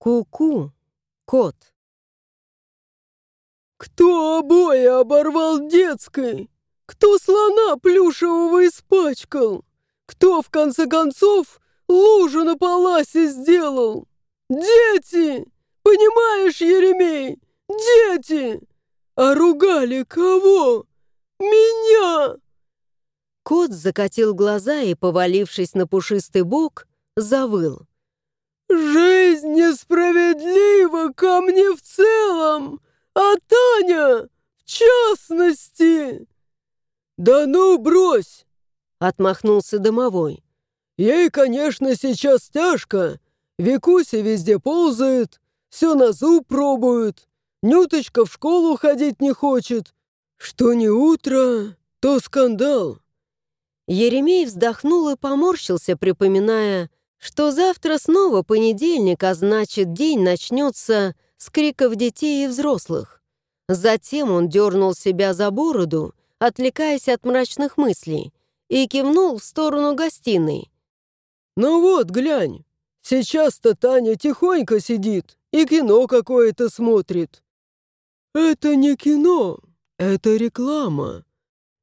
Ку-ку, кот. Кто обои оборвал детской? Кто слона плюшевого испачкал? Кто, в конце концов, лужу на паласе сделал? Дети! Понимаешь, Еремей? Дети! А ругали кого? Меня! Кот закатил глаза и, повалившись на пушистый бок, завыл. «Жизнь несправедлива ко мне в целом, а Таня в частности!» «Да ну, брось!» — отмахнулся домовой. «Ей, конечно, сейчас тяжко. Викуся везде ползает, все на зуб пробует. Нюточка в школу ходить не хочет. Что не утро, то скандал». Еремей вздохнул и поморщился, припоминая, что завтра снова понедельник, а значит, день начнется с криков детей и взрослых. Затем он дернул себя за бороду, отвлекаясь от мрачных мыслей, и кивнул в сторону гостиной. «Ну вот, глянь, сейчас-то Таня тихонько сидит и кино какое-то смотрит». «Это не кино, это реклама.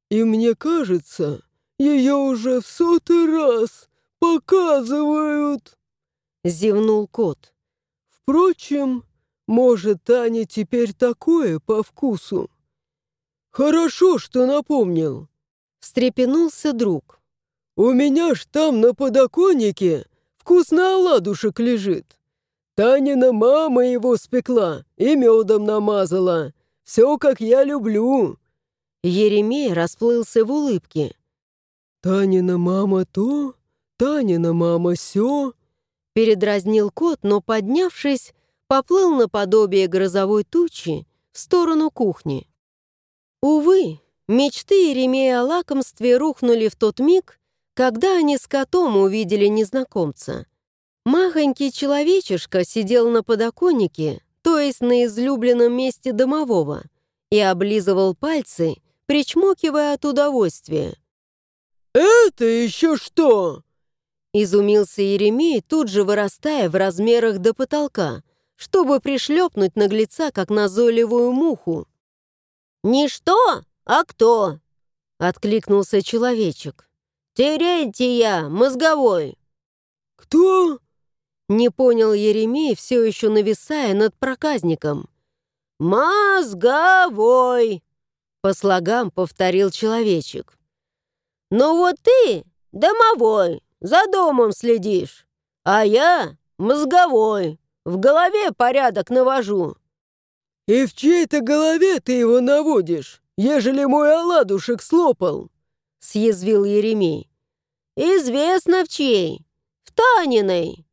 И мне кажется, ее уже в сотый раз показывают!» Зевнул кот. «Впрочем, может, Таня теперь такое по вкусу?» «Хорошо, что напомнил!» Встрепенулся друг. «У меня ж там на подоконнике вкусный оладушек лежит. Танина мама его спекла и медом намазала. Все, как я люблю». Еремей расплылся в улыбке. «Танина мама то, Танина мама сё!» Передразнил кот, но, поднявшись, поплыл наподобие грозовой тучи в сторону кухни. Увы, мечты Еремея о лакомстве рухнули в тот миг, когда они с котом увидели незнакомца. Махонький человечишка сидел на подоконнике, то есть на излюбленном месте домового, и облизывал пальцы, причмокивая от удовольствия. «Это еще что?» Изумился Еремей, тут же вырастая в размерах до потолка, чтобы пришлепнуть наглеца, как назойливую муху. «Не что, а кто?» — откликнулся человечек. «Терентия, мозговой!» «Кто?» — не понял Еремей, все еще нависая над проказником. «Мозговой!» — по слогам повторил человечек. «Ну вот ты домовой, за домом следишь, а я мозговой, в голове порядок навожу». «И в чьей-то голове ты его наводишь, ежели мой оладушек слопал?» — съязвил Еремей. «Известно в чьей, в Таниной».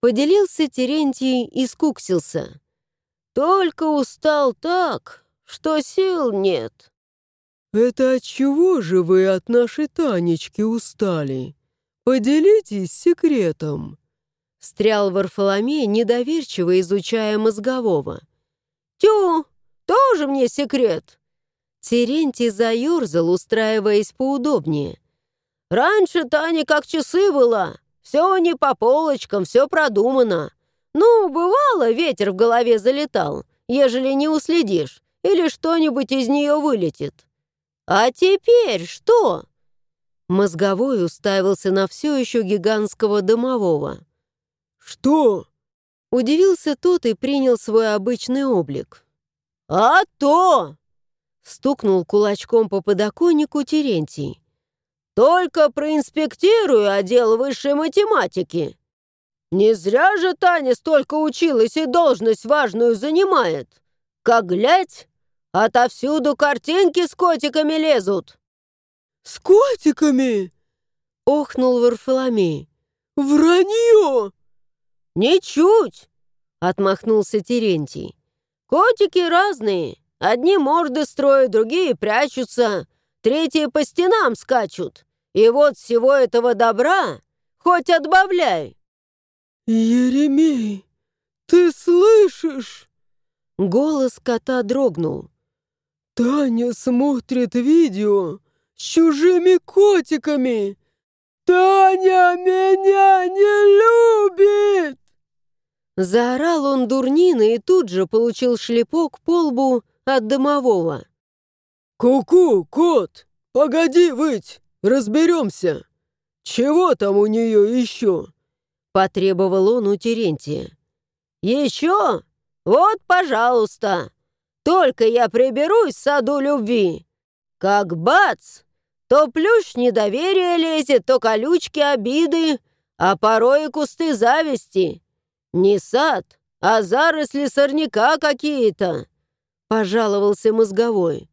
Поделился Терентий и скуксился. «Только устал так, что сил нет». «Это от чего же вы от нашей Танечки устали? Поделитесь секретом!» Стрял Варфоломей, недоверчиво изучая мозгового. «Тю, тоже мне секрет!» Терентий заерзал, устраиваясь поудобнее. «Раньше Таня как часы была. Все не по полочкам, все продумано. Ну, бывало, ветер в голове залетал, ежели не уследишь, или что-нибудь из нее вылетит. «А теперь что?» Мозговой уставился на все еще гигантского домового. «Что?» Удивился тот и принял свой обычный облик. «А то!» Стукнул кулачком по подоконнику Терентий. «Только проинспектирую отдел высшей математики. Не зря же Таня столько училась и должность важную занимает. Как глядь, Отовсюду картинки с котиками лезут!» «С котиками?» — охнул Варфоломей. «Вранье!» «Ничуть!» — отмахнулся Терентий. «Котики разные. Одни морды строят, другие прячутся, третьи по стенам скачут. И вот всего этого добра хоть отбавляй!» «Еремей, ты слышишь?» Голос кота дрогнул. «Таня смотрит видео с чужими котиками! Таня меня не любит!» Заорал он дурнина и тут же получил шлепок по лбу от домового. «Ку-ку, кот, погоди выть, разберемся. Чего там у нее еще?» Потребовал он у Терентия. «Еще? Вот, пожалуйста. Только я приберусь в саду любви. Как бац! То плющ недоверия лезет, то колючки обиды, а порой и кусты зависти. Не сад, а заросли сорняка какие-то», — пожаловался мозговой.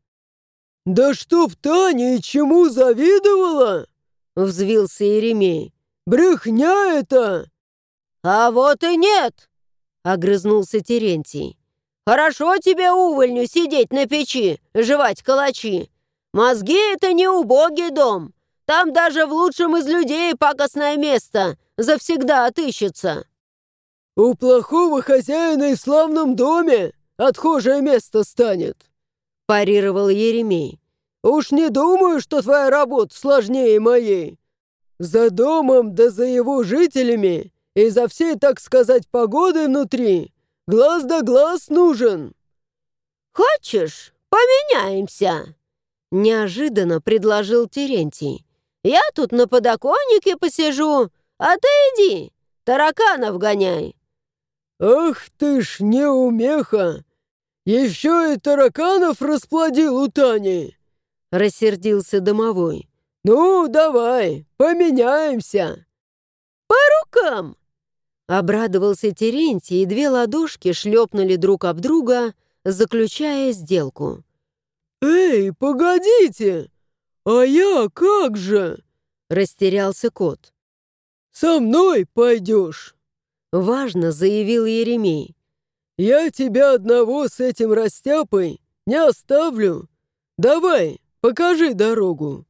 «Да чтоб Таня и чему завидовала!» — взвился Еремей. «Брехня это!» «А вот и нет!» — огрызнулся Терентий. «Хорошо тебе, увольню, сидеть на печи, жевать калачи. Мозги — это не убогий дом. Там даже в лучшем из людей пакостное место завсегда отыщется». «У плохого хозяина и в славном доме отхожее место станет», — парировал Еремей. «Уж не думаю, что твоя работа сложнее моей. За домом да за его жителями и за всей, так сказать, погодой внутри глаз да глаз нужен». «Хочешь, поменяемся?» Неожиданно предложил Терентий. «Я тут на подоконнике посижу, а ты иди, тараканов гоняй». «Ах ты ж неумеха! Еще и тараканов расплодил у Тани!» Рассердился домовой. «Ну, давай, поменяемся!» «По рукам!» Обрадовался Терентий, и две ладошки шлепнули друг об друга, заключая сделку. «Эй, погодите! А я как же?» Растерялся кот. «Со мной пойдешь!» Важно заявил Еремей. «Я тебя одного с этим растяпой не оставлю. Давай, покажи дорогу!»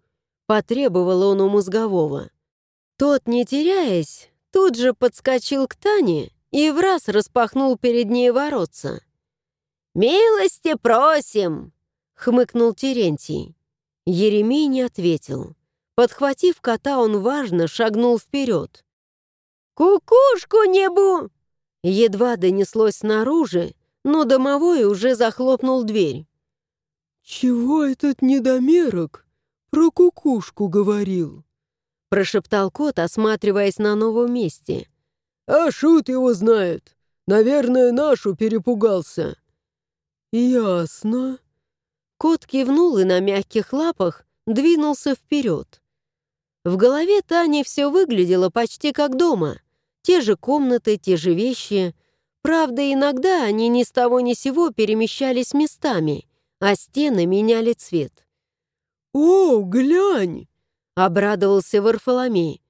Потребовал он у мозгового. Тот, не теряясь, тут же подскочил к Тане и в раз распахнул перед ней воротца. «Милости просим!» — хмыкнул Терентий. Еремей не ответил. Подхватив кота, он важно шагнул вперед. «Кукушку небу!» Едва донеслось снаружи, но домовой уже захлопнул дверь. «Чего этот недомерок про кукушку говорил?» прошептал кот, осматриваясь на новом месте. «А шут его знает. Наверное, нашу перепугался». «Ясно», Кот кивнул и на мягких лапах двинулся вперед. В голове Тани все выглядело почти как дома. Те же комнаты, те же вещи. Правда, иногда они ни с того ни сего перемещались местами, а стены меняли цвет. «О, глянь!» — обрадовался Варфоломей.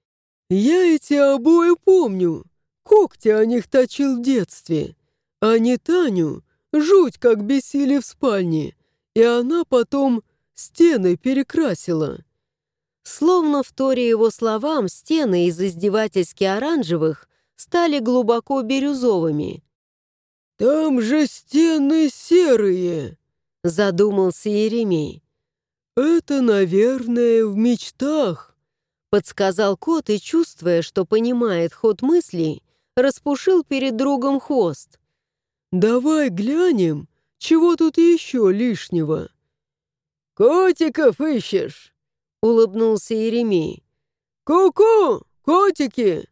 «Я эти обои помню. Когти о них точил в детстве. А не Таню, жуть как бесили в спальне и она потом стены перекрасила». Словно в торе его словам, стены из издевательски оранжевых стали глубоко бирюзовыми. «Там же стены серые!» — задумался Еремей. «Это, наверное, в мечтах», — подсказал кот и, чувствуя, что понимает ход мыслей, распушил перед другом хвост. «Давай глянем, чего тут еще лишнего?» «Котиков ищешь?» — улыбнулся Еремей. «Ку-ку, котики!»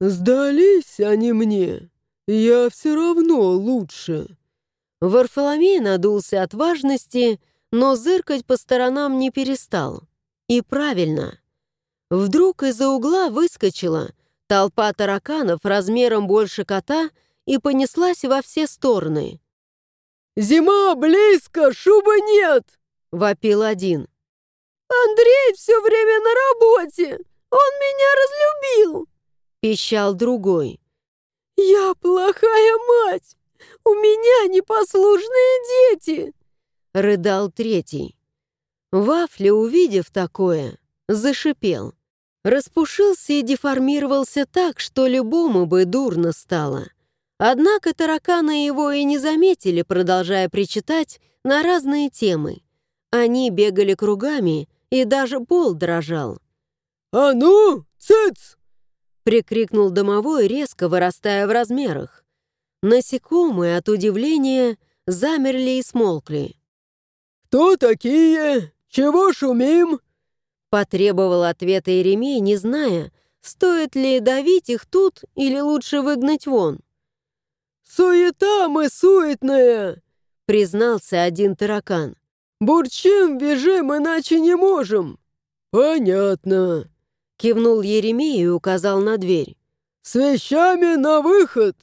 «Сдались они мне. Я все равно лучше». Варфоломей надулся от важности, но зыркать по сторонам не перестал. И правильно. Вдруг из-за угла выскочила толпа тараканов размером больше кота и понеслась во все стороны. «Зима близко, шубы нет!» — вопил один. «Андрей все время на работе! Он меня разлюбил!» — пищал другой. «Я плохая мать! У меня непослушные дети!» — рыдал третий. Вафля, увидев такое, зашипел. Распушился и деформировался так, что любому бы дурно стало. Однако тараканы его и не заметили, продолжая причитать на разные темы. Они бегали кругами, и даже пол дрожал. «А ну, цыц!» — прикрикнул домовой, резко вырастая в размерах. Насекомые от удивления замерли и смолкли. «Кто такие? Чего шумим?» Потребовал ответа Еремей, не зная, стоит ли давить их тут или лучше выгнать вон. «Суета мы суетная!» признался один таракан. «Бурчим, бежим, иначе не можем!» «Понятно!» кивнул Еремей и указал на дверь. «С вещами на выход!»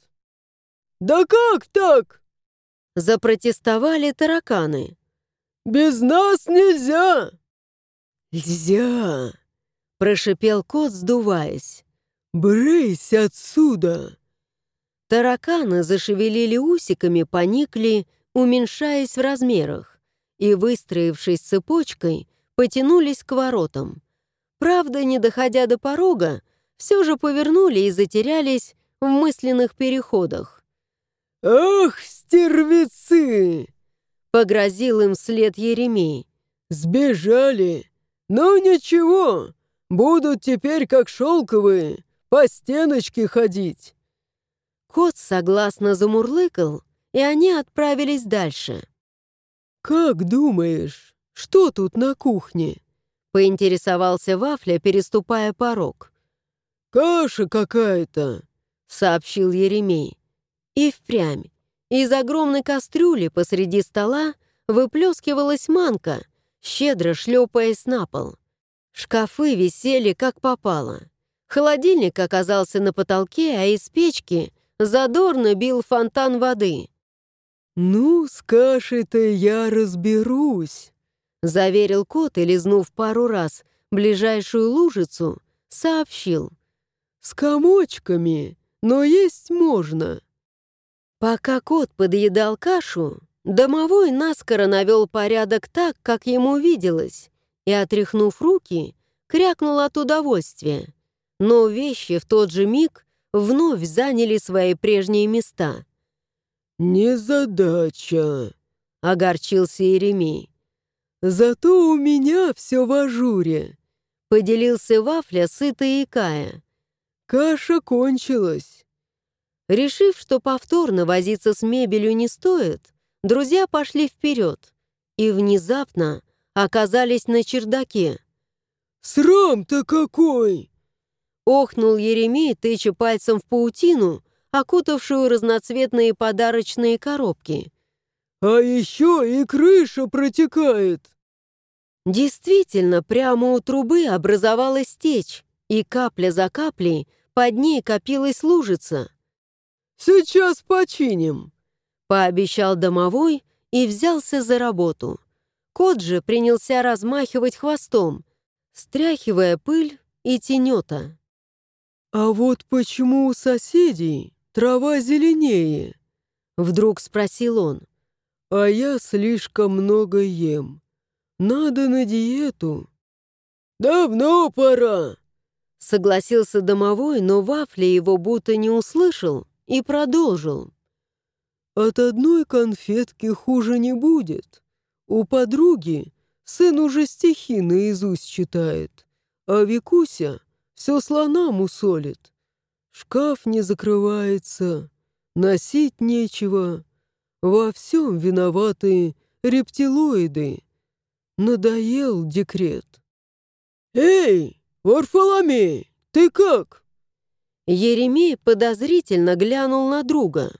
«Да как так?» Запротестовали тараканы. «Без нас нельзя!» «Нельзя!» — прошипел кот, сдуваясь. «Брысь отсюда!» Тараканы зашевелили усиками, поникли, уменьшаясь в размерах, и, выстроившись цепочкой, потянулись к воротам. Правда, не доходя до порога, все же повернули и затерялись в мысленных переходах. «Ах, стервецы!» — погрозил им след Еремей. «Сбежали! Ну ничего, будут теперь как шелковые, по стеночке ходить!» Кот согласно замурлыкал, и они отправились дальше. «Как думаешь, что тут на кухне?» — поинтересовался Вафля, переступая порог. «Каша какая-то», — сообщил Еремей. И впрямь. Из огромной кастрюли посреди стола выплескивалась манка, щедро шлепаясь на пол. Шкафы висели как попало. Холодильник оказался на потолке, а из печки задорно бил фонтан воды. «Ну, с кашей-то я разберусь», — заверил кот и, лизнув пару раз ближайшую лужицу, сообщил. «С комочками, но есть можно». Пока кот подъедал кашу, домовой наскоро навел порядок так, как ему виделось, и, отряхнув руки, крякнул от удовольствия. Но вещи в тот же миг вновь заняли свои прежние места. «Незадача», — огорчился Еремей. «Зато у меня все в ажуре», — поделился Вафля, сытый и кая. «Каша кончилась». Решив, что повторно возиться с мебелью не стоит, друзья пошли вперед и внезапно оказались на чердаке. «Срам-то какой!» Охнул Еремей, тыча пальцем в паутину, окутавшую разноцветные подарочные коробки. «А еще и крыша протекает!» Действительно, прямо у трубы образовалась течь, и капля за каплей под ней копилась лужица. «Сейчас починим», — пообещал домовой и взялся за работу. Кот же принялся размахивать хвостом, стряхивая пыль и тенета. «А вот почему у соседей трава зеленее?» Вдруг спросил он. «А я слишком много ем. Надо на диету». «Давно пора», — согласился домовой, но Вафля его будто не услышал и продолжил. «От одной конфетки хуже не будет. У подруги сын уже стихи наизусть читает, а Викуся все слона мусолит. Шкаф не закрывается, носить нечего. Во всем виноваты рептилоиды. Надоел декрет. «Эй, Варфоломей, ты как?» Еремей подозрительно глянул на друга.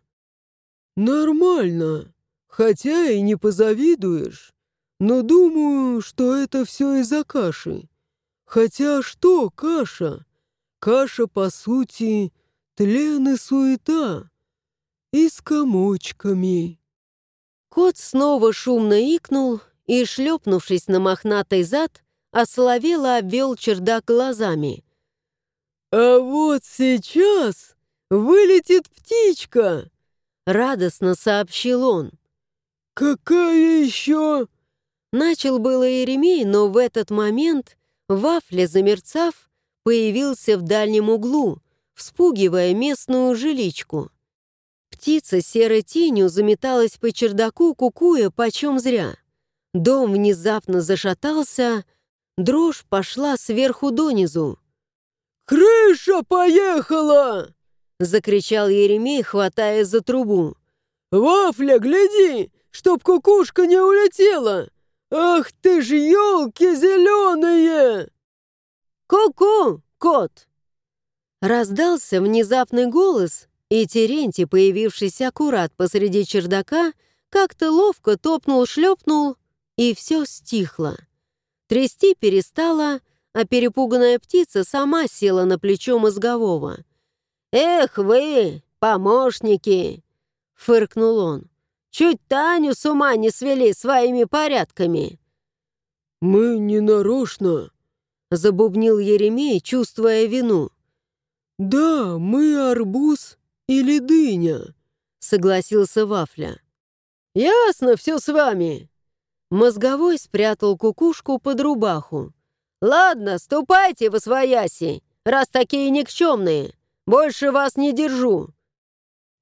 «Нормально, хотя и не позавидуешь, но думаю, что это все из-за каши. Хотя что каша? Каша, по сути, тлен и суета. И с комочками». Кот снова шумно икнул и, шлепнувшись на мохнатый зад, осоловело обвел чердак глазами. «А вот сейчас вылетит птичка!» — радостно сообщил он. «Какая еще?» Начал было Еремей, но в этот момент Вафля, замерцав, появился в дальнем углу, вспугивая местную жиличку. Птица серой тенью заметалась по чердаку, кукуя почем зря. Дом внезапно зашатался, дрожь пошла сверху донизу. «Крыша поехала!» — закричал Еремей, хватая за трубу. «Вафля, гляди, чтоб кукушка не улетела! Ах ты ж елки зеленые!» «Ку-ку, кот!» Раздался внезапный голос, и Терентий, появившийся аккурат посреди чердака, как-то ловко топнул-шлепнул, и все стихло. Трясти перестала, а перепуганная птица сама села на плечо мозгового. «Эх вы, помощники!» — фыркнул он. «Чуть Таню с ума не свели своими порядками!» «Мы не нарочно!» — забубнил Еремей, чувствуя вину. «Да, мы арбуз или дыня», — согласился Вафля. «Ясно все с вами!» Мозговой спрятал кукушку под рубаху. «Ладно, ступайте в освояси, раз такие никчемные. Больше вас не держу».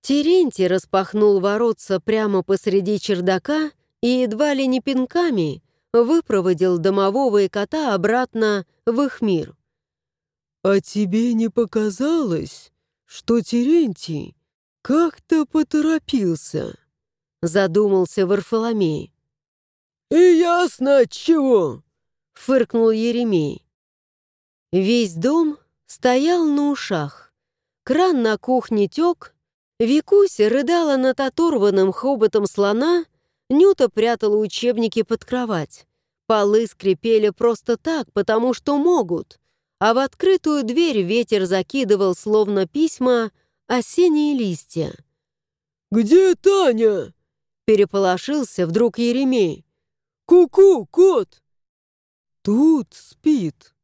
Терентий распахнул воротца прямо посреди чердака и едва ли не пинками выпроводил домового и кота обратно в их мир. «А тебе не показалось, что Терентий как-то поторопился?» Задумался Варфоломей. «И ясно от чего!» — фыркнул Еремей. Весь дом стоял на ушах. Кран на кухне тек, Викуся рыдала над оторванным хоботом слона, Нюта прятала учебники под кровать. Полы скрипели просто так, потому что могут, а в открытую дверь ветер закидывал, словно письма, осенние листья. «Где Таня?» — переполошился вдруг Еремей. «Ку-ку, кот!» «Тут спит».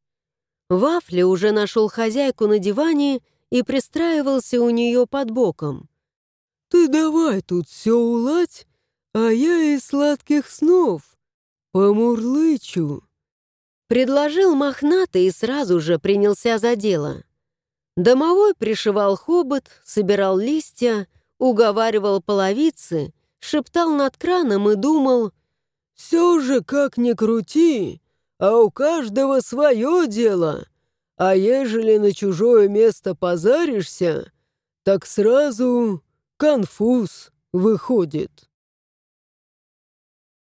Вафля уже нашел хозяйку на диване и пристраивался у нее под боком. «Ты давай тут все уладь, а я из сладких снов помурлычу». Предложил мохнатый и сразу же принялся за дело. Домовой пришивал хобот, собирал листья, уговаривал половицы, шептал над краном и думал, «Все же, как ни крути, а у каждого свое дело, а ежели на чужое место позаришься, так сразу конфуз выходит».